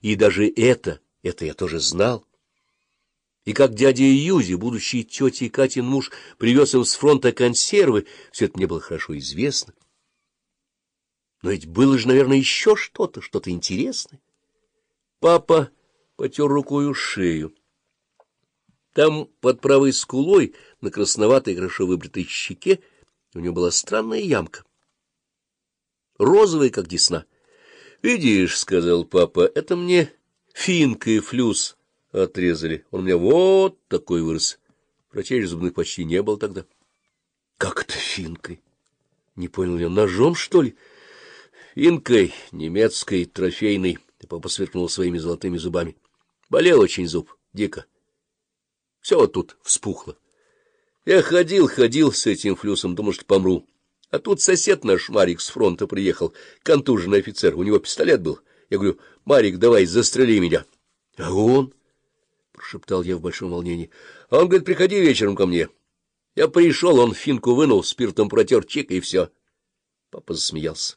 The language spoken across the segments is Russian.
И даже это, это я тоже знал. И как дядя Юзи, будущий тетей Катин муж, привез им с фронта консервы, все это мне было хорошо известно. Но ведь было же, наверное, еще что-то, что-то интересное. Папа потер рукою шею. Там, под правой скулой, на красноватой, хорошо выбритой щеке, у него была странная ямка. Розовая, как десна. — Видишь, — сказал папа, — это мне финка и флюс отрезали. Он у меня вот такой вырос. Врачей зубных почти не было тогда. — Как это финкой? — не понял я. — Ножом, что ли? — Финкой, немецкой, трофейной. Папа сверкнул своими золотыми зубами. Болел очень зуб, дико. Все вот тут вспухло. Я ходил, ходил с этим флюсом, думал, что помру. А тут сосед наш, Марик, с фронта приехал, контуженный офицер, у него пистолет был. Я говорю, Марик, давай, застрели меня. — А он? — прошептал я в большом волнении. — А он говорит, приходи вечером ко мне. Я пришел, он финку вынул, спиртом протер, чик, и все. Папа засмеялся.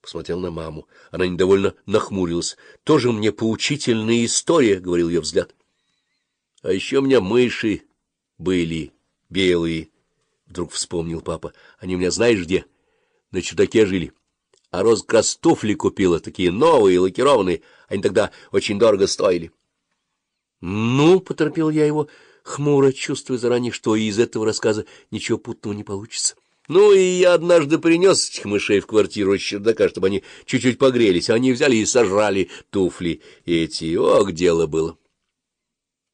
Посмотрел на маму. Она недовольно нахмурилась. — Тоже мне поучительная история, — говорил ее взгляд. — А еще у меня мыши были белые, — вдруг вспомнил папа. — Они у меня знаешь где? На чудаке жили. А Роз как раз туфли купила, такие новые, лакированные. Они тогда очень дорого стоили. — Ну, — поторопил я его, хмуро, чувствуя заранее, что из этого рассказа ничего путного не получится. Ну, и я однажды принес этих мышей в квартиру с чердака, чтобы они чуть-чуть погрелись, а они взяли и сожрали туфли эти. Ох, дело было.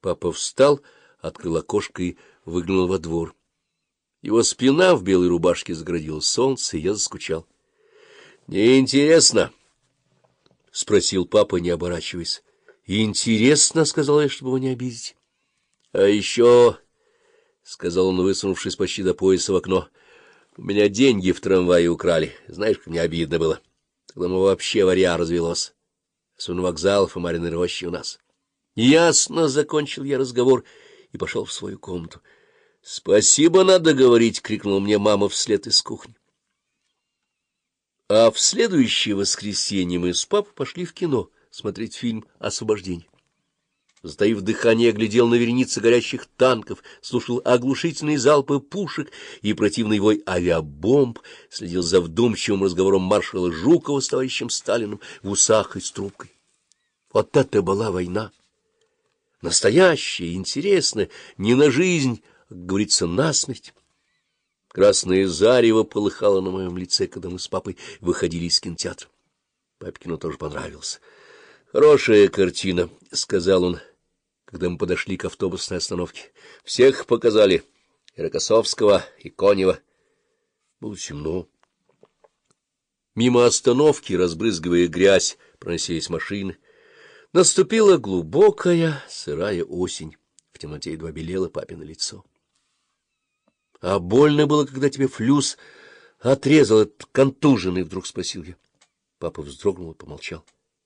Папа встал, открыл окошко и выглянул во двор. Его спина в белой рубашке заградила солнце, и я заскучал. — Неинтересно? — спросил папа, не оборачиваясь. — Интересно, — сказал я, чтобы его не обидеть. — А еще, — сказал он, высунувшись почти до пояса в окно, — у меня деньги в трамвае украли. Знаешь, как мне обидно было. Тогда мы вообще варья развелось. Особенно вокзал Фомариной рощи у нас. Ясно, — закончил я разговор и пошел в свою комнату. — Спасибо, надо говорить, — крикнула мне мама вслед из кухни. А в следующее воскресенье мы с папой пошли в кино смотреть фильм «Освобождение». Затаив дыхание, глядел на вереницы горящих танков, слушал оглушительные залпы пушек и противный вой авиабомб, следил за вдумчивым разговором маршала Жукова с товарищем Сталиным в усах и с трубкой. Вот это была война! Настоящая, интересная, не на жизнь, как говорится, на смерть. Красное зарево полыхало на моем лице, когда мы с папой выходили из кинотеатра. Папкину тоже понравился. — Хорошая картина, — сказал он, когда мы подошли к автобусной остановке. — Всех показали. И Рокоссовского, и Конева. Было темно. Мимо остановки, разбрызгивая грязь, проносились машины. Наступила глубокая сырая осень. В темноте едва белело папино лицо. А больно было, когда тебе флюс отрезал этот контуженный, вдруг спросил я. Папа вздрогнул и помолчал.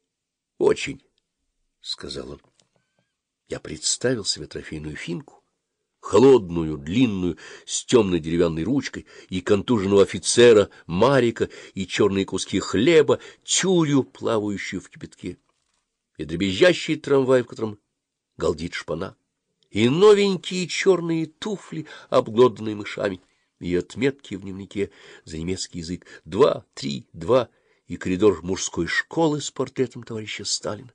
— Очень, — сказал он. Я представил себе трофейную финку, холодную, длинную, с темной деревянной ручкой, и контуженного офицера, Марика, и черные куски хлеба, тюрю, плавающую в кипятке, и дребезжащий трамвай, в котором галдит шпана, и новенькие черные туфли, обглоданные мышами, и отметки в дневнике за немецкий язык «два», «три», «два», и коридор мужской школы с портретом товарища Сталина.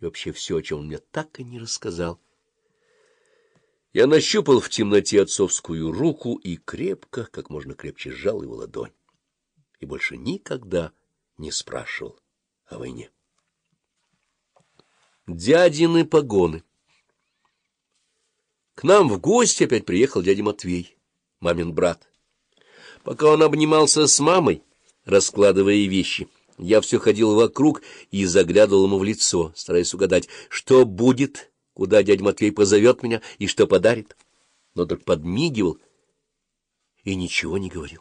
И вообще все, о чем он мне так и не рассказал. Я нащупал в темноте отцовскую руку и крепко, как можно крепче сжал его ладонь. И больше никогда не спрашивал о войне. Дядины погоны К нам в гости опять приехал дядя Матвей, мамин брат. Пока он обнимался с мамой, раскладывая вещи. Я все ходил вокруг и заглядывал ему в лицо, стараясь угадать, что будет, куда дядя Матвей позовет меня и что подарит. Но только подмигивал и ничего не говорил.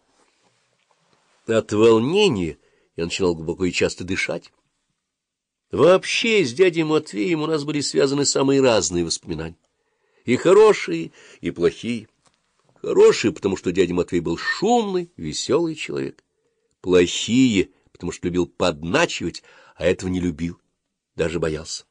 От волнения я начинал глубоко и часто дышать. Вообще с дядей Матвеем у нас были связаны самые разные воспоминания. И хорошие, и плохие. Хорошие, потому что дядя Матвей был шумный, веселый человек плохие, потому что любил подначивать, а этого не любил. даже боялся.